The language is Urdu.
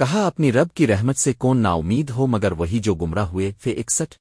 کہا اپنی رب کی رحمت سے کون نا امید ہو مگر وہی جو گمراہ ہوئے فے اکسٹھ۔